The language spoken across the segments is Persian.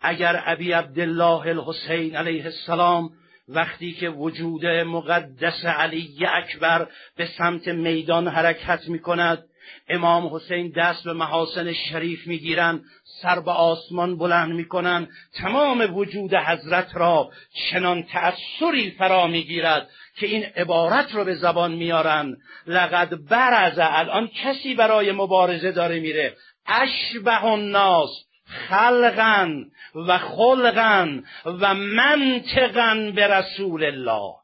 اگر ابی عبدالله الحسین علیه السلام وقتی که وجود مقدس علی اکبر به سمت میدان حرکت می کند امام حسین دست به محاسن شریف می‌گیرند سر به آسمان بلند می‌کنند تمام وجود حضرت را چنان تأثری فرا می‌گیرد که این عبارت رو به زبان میارن. لقد برز الان کسی برای مبارزه داره میره. اشبه الناس. خلقا و خلقا و منطقا به رسول الله.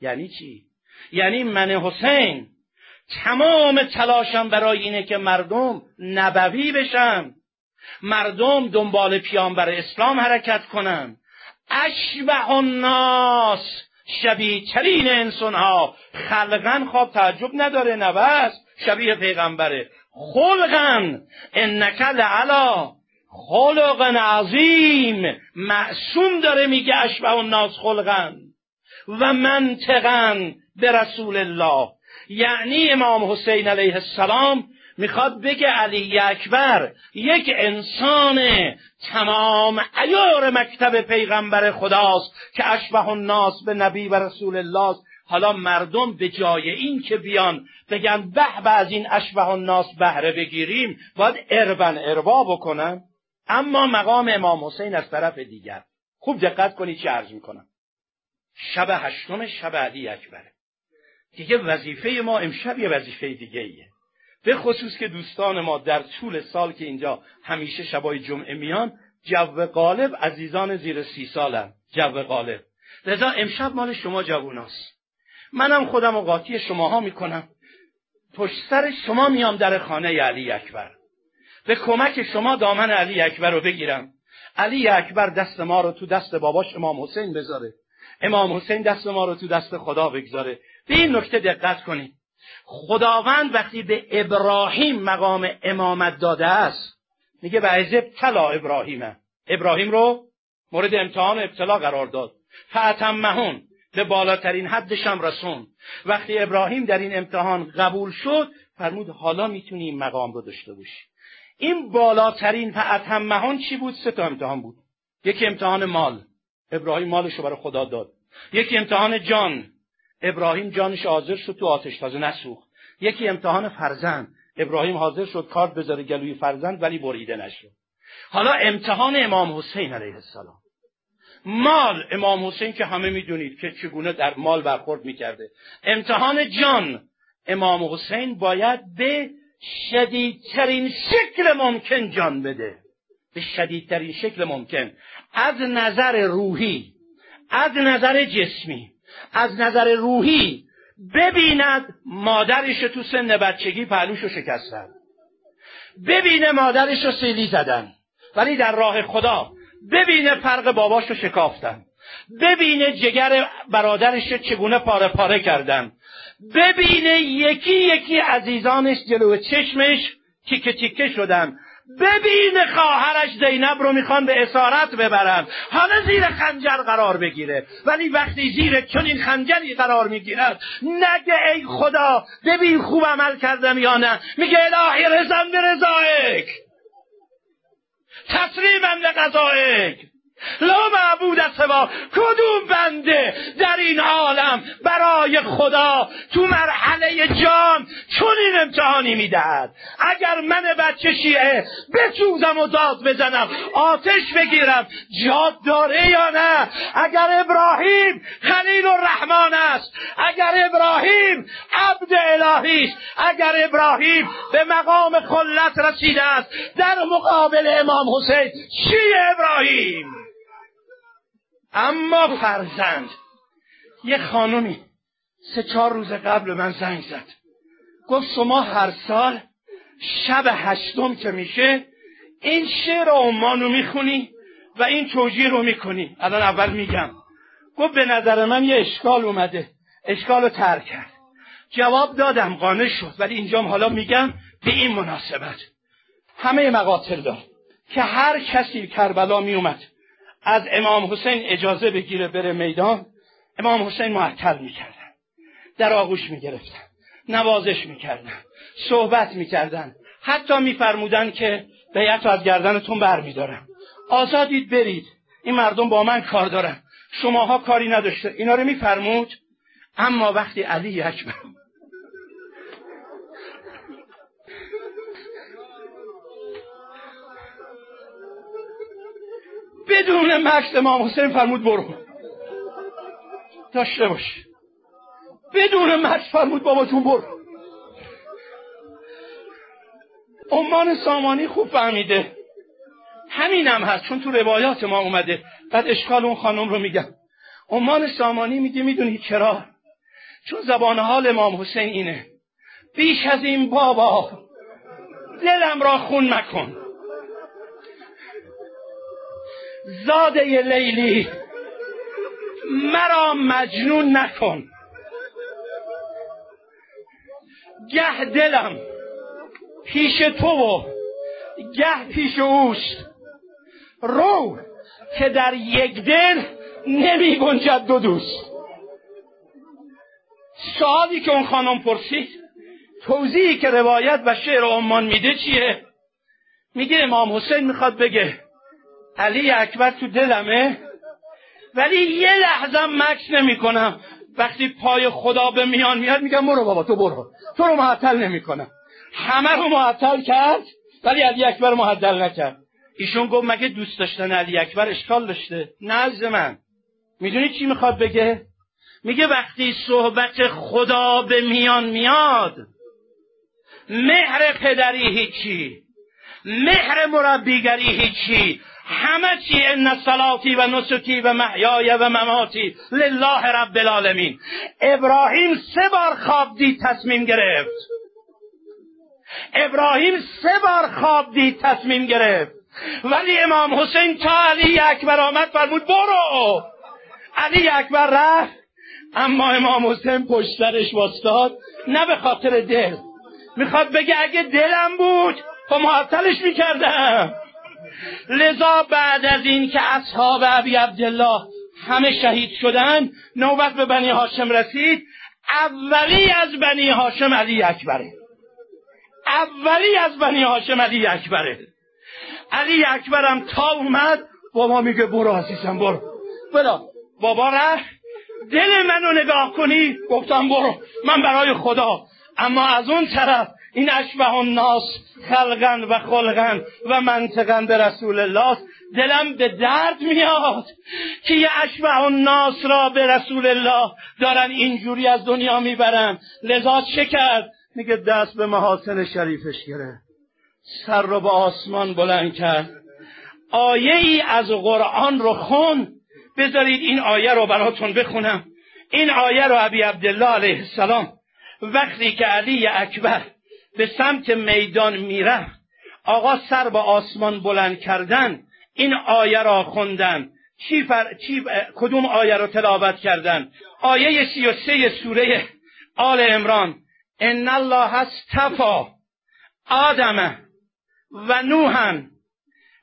یعنی چی؟ یعنی من حسین. تمام تلاشم برای اینه که مردم نبوی بشن. مردم دنبال پیامبر اسلام حرکت کنن. اشبه الناس. شبیه ترین انسان ها خلقا خواب تعجب نداره نوست شبیه پیغمبره. خلقا انک لعلا. خلق عظیم معصوم داره میگه اشبه الناس خلقا و منطقا به رسول الله. یعنی امام حسین علیه السلام می‌خواد بگه علی اکبر یک انسان تمام ایار مکتب پیغمبر خداست که اشبه الناس به نبی و رسول الله حالا مردم به جای این که بیان بگن به به از این اشبه الناس بهره بگیریم باید اربن اربا بکنن. اما مقام امام حسین از طرف دیگر. خوب دقت کنید چی عرض می‌کنم. شب هشتم شب علی اکبره. دیگه وظیفه ما امشب یه وظیفه دیگه ایه به خصوص که دوستان ما در طول سال که اینجا همیشه شبای جمعه میان جو غالب عزیزان زیر سی سالن. جو غالب. لذا امشب مال شما جووناست. منم خودم و قاطی شماها می‌کنم. پشت سر شما میام در خانه علی اکبر. به کمک شما دامن علی اکبر رو بگیرم. علی اکبر دست ما رو تو دست باباش امام حسین بذاره. امام حسین دست ما رو تو دست خدا بگذاره. به این نکته دقت کنید. خداوند وقتی به ابراهیم مقام امامت داده است میگه به عزب طلا ابراهیمه. ابراهیم رو مورد امتحان و ابتلا قرار داد. فعتمهون به بالاترین حدش هم رسون. وقتی ابراهیم در این امتحان قبول شد فرمود حالا می‌تونی این مقام رو داشته باشی. این بالاترین فعتمهون چی بود؟ سه تا امتحان بود. یکی امتحان مال. ابراهیم مالش رو برای خدا داد. یکی امتحان جان. ابراهیم جانش حاضر شد تو آتش تازه نسوخت. یکی امتحان فرزند. ابراهیم حاضر شد کارت بذاره گلوی فرزند ولی بریده نشد. حالا امتحان امام حسین علیه السلام. مال امام حسین که همه می‌دونید که چگونه در مال برخورد می‌کرده. امتحان جان. امام حسین باید به شدیدترین شکل ممکن جان بده. به شدیدترین شکل ممکن. از نظر روحی از نظر جسمی از نظر روحی ببیند مادرش تو سن بچگی پهلوشو شکستن. ببینه مادرش رو سیلی زدن. ولی در راه خدا ببینه فرق باباش رو شکافتن. ببینه جگر برادرش چگونه پاره پاره کردن. ببینه یکی یکی عزیزانش جلو چشمش تیکه تیکه شدن. ببین خواهرش زینب رو می‌خوان به اسارت ببرن. حالا زیر خنجر قرار بگیره. ولی وقتی زیر چنین خنجری قرار می‌گیرد نگه ای خدا ببین خوب عمل کردم یا نه. میگه الهی رزم به رضایک تسلیمم به قضایک. لا معبود سوا. کدوم بنده در این عالم برای خدا تو مرحله جان چون این امتحانی می‌دهد؟ اگر من بچه شیعه بسوزم و داد بزنم آتش بگیرم جاد داره یا نه؟ اگر ابراهیم خلیل الرحمن است اگر ابراهیم عبد الهی است اگر ابراهیم به مقام خلت رسیده است در مقابل امام حسین چی ابراهیم. اما فرزند یه خانمی سه چهار روز قبل من زنگ زد. گفت شما هر سال شب هشتم که میشه این شعر عمان رو می‌خونی و این توجیه رو می‌کنی. الان اول میگم. گفت به نظر من یه اشکال اومده. اشکال رو ترک کرد. جواب دادم قانع شد. ولی اینجام حالا میگم به این مناسبت. همه مقاتل دار که هر کسی کربلا میومد. از امام حسین اجازه بگیره بره میدان امام حسین معطل می‌کردن در آغوش می‌گرفتن نوازش می‌کردن صحبت می‌کردن. حتی میفرمودن که بیعت از گردنتون بر میدارم آزادید برید. این مردم با من کار دارن. شماها کاری نداشته. اینا رو میفرمود. اما وقتی علی اکبر بدون مکس امام حسین فرمود برو. داشته باش. بدون مکس فرمود باباتون برو. عمان سامانی خوب فهمیده. همینم هست چون تو روایات ما اومده. بعد اشکال اون خانم رو میگم. عمان سامانی میگه می‌دونی چرا؟ چون زبان حال امام حسین اینه. بیش از این بابا دلم را خون مکن. زاده لیلی مرا مجنون نکن. گه دلم پیش تو و گه پیش اوست. رو که در یک دل نمی گنجد دو دوست. سوالی که اون خانم پرسید توضیحی که روایت و شعر عمان میده چیه؟ میگه امام حسین می‌خواد بگه علی اکبر تو دلمه؟ ولی یه لحظه مکس نمی کنم وقتی پای خدا به میان میاد میگم برو بابا تو برو. تو رو معطل نمی کنم همه رو معطل کرد ولی علی اکبر معطل نکرد. ایشون گفت مگه دوست داشتن علی اکبر؟ اشکال داشته. نه من. می‌دونی چی می‌خواد بگه؟ میگه وقتی صحبت خدا به میان میاد مهر پدری هیچی مهر مربیگری هیچی همه چی ان صلاتی و نسکی و محیای و مماتی لله رب العالمین. ابراهیم سه بار خواب دید تصمیم گرفت. ابراهیم سه بار خواب دید تصمیم گرفت. ولی امام حسین تا علی اکبر آمد فرمود برو. علی اکبر رفت. اما امام حسین پشت سرش واستاد نه به خاطر دل. می‌خواد بگه اگه دلم بود خب معطلش می‌کردم. لذا بعد از این که اصحاب ابی عبدالله همه شهید شدن نوبت به بنی هاشم رسید اولی از بنی هاشم علی اکبره. اولی از بنی هاشم علی اکبره. علی اکبرم تا اومد بابا میگه برو عزیزم برو. بلا بابا رفت. دل منو نگاه کنی گفتم برو. من برای خدا. اما از اون طرف این اشبه الناس خلقن و خلقن و منطقن به رسول الله. دلم به درد میاد که یه اشبه الناس را به رسول الله دارن اینجوری از دنیا می‌برن. لذا چه کرد؟ میگه دست به محاسن شریفش گرفت. سر رو به آسمان بلند کرد. آیه ای از قرآن رو خون. بذارید این آیه رو براتون بخونم. این آیه رو ابی عبدالله علیه السلام. وقتی که علی اکبر به سمت میدان میره. آقا سر به آسمان بلند کردن این آیه را خوندن. چی, فر... چی کدوم آیه رو تلاوت کردن؟ آیه سی و سه سوره آل امران ان الله استفا آدم و نوحن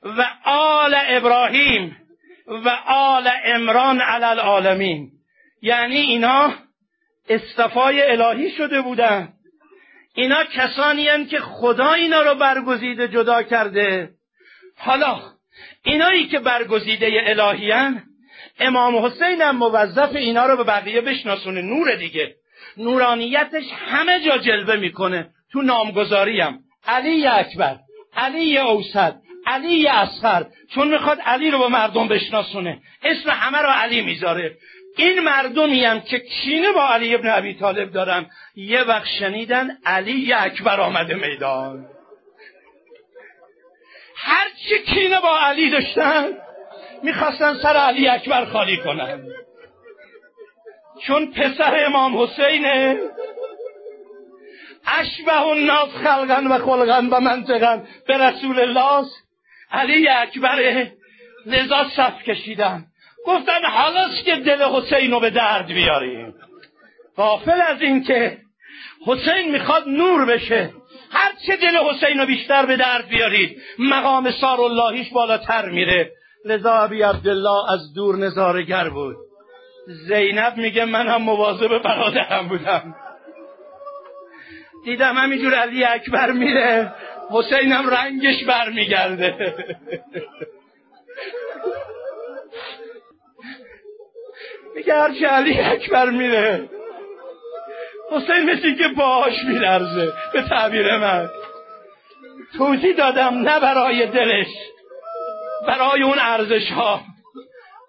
و آل ابراهیم و آل امران علی العالمین. یعنی اینا استفای الهی شده بودن. اینا کسانی هن که خدا اینا رو برگزیده جدا کرده. حالا اینایی که برگزیده الهی هن امام حسین هم موظف اینا رو به بقیه بشناسونه. نور دیگه. نورانیتش همه جا جلوه می‌کنه. تو نامگذاری هم. علی اکبر علی اوسد علی اصغر. چون می‌خواد علی رو به مردم بشناسونه. اسم همه رو علی می‌ذاره. این مردمی هم که کینه با علی ابن ابی طالب دارن یه وقت شنیدن علی اکبر آمده میدان. هرچی کینه با علی داشتن می‌خواستن سر علی اکبر خالی کنن. چون پسر امام حسینه. اشبه الناس خلقن و خلقن و منطقن. به رسول الله علی اکبر لذا صف کشیدن. گفتن حالاست که دل حسین رو به درد بیاریم. غافل از این که حسین می‌خواد نور بشه. هر چه دل حسین رو بیشتر به درد بیارید مقام سار اللهیش بالاتر میره. لذا ابی عبدالله از دور نظارگر بود. زینب میگه من هم مواظب برادرم بودم. دیدم همینجور علی اکبر میره. حسینم رنگش برمیگرده. که هرچی علی اکبر میره حسین مثل که باش میلرزه به تعبیر من. توضیح دادم نه برای دلش برای اون ارزش ها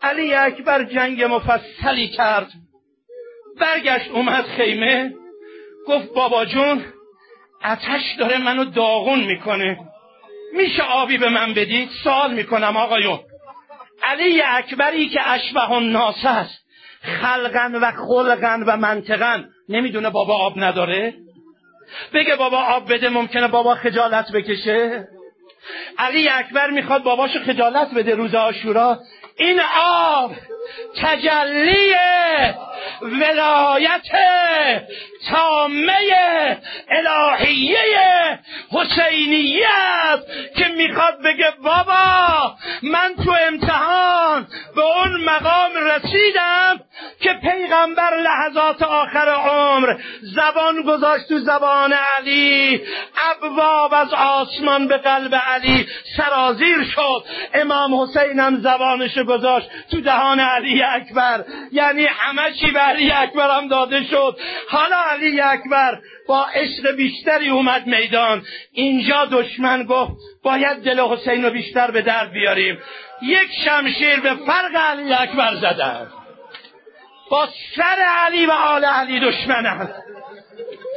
علی اکبر جنگ مفصلی کرد. برگشت اومد خیمه گفت بابا جون اتش داره منو داغون می‌کنه. میشه آبی به من بدید؟ سوال می‌کنم آقایون. علی اکبری که اشبه الناس است. خلقن و خلقن و منطقن. نمی‌دونه بابا آب نداره؟ بگه بابا آب بده ممکنه بابا خجالت بکشه. علی اکبر می‌خواد باباشو خجالت بده روز آشورا این آب تجلی ولایت تامه الهیه حسینیه که می‌خواد بگه بابا من تو امتحان به اون مقام رسیدم که پیغمبر لحظات آخر عمر زبان گذاشت تو زبان علی ابواب از آسمان به قلب علی سرازیر شد. امام حسینم زبانشو گذاشت تو دهان علی اکبر. یعنی همه چی به علی اکبر هم داده شد. حالا علی اکبر با عشق بیشتری اومد میدان. اینجا دشمن گفت باید دل حسین رو بیشتر به درد بیاریم. یک شمشیر به فرق علی اکبر زدن. با سر علی و آل علی دشمنن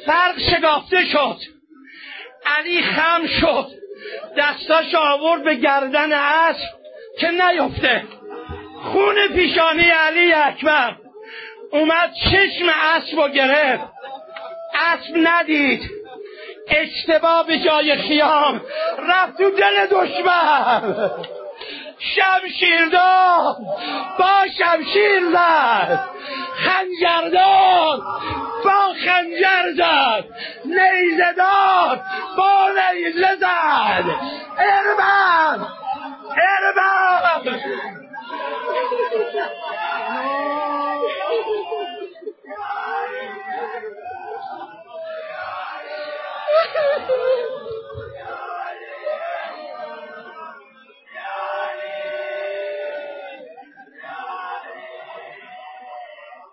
فرق شگافته شد. علی خم شد. دستاش آورد به گردن اسب که نیفته. خون پیشانی علی اکبر. اومد چشم اسب و گرفت. اسب ندید. اشتباه به جای خیام. رفت تو دل دشمن. شمشیردار با شمشیر زد. خنجردار با خنجر زد نیزدار با نیزه زد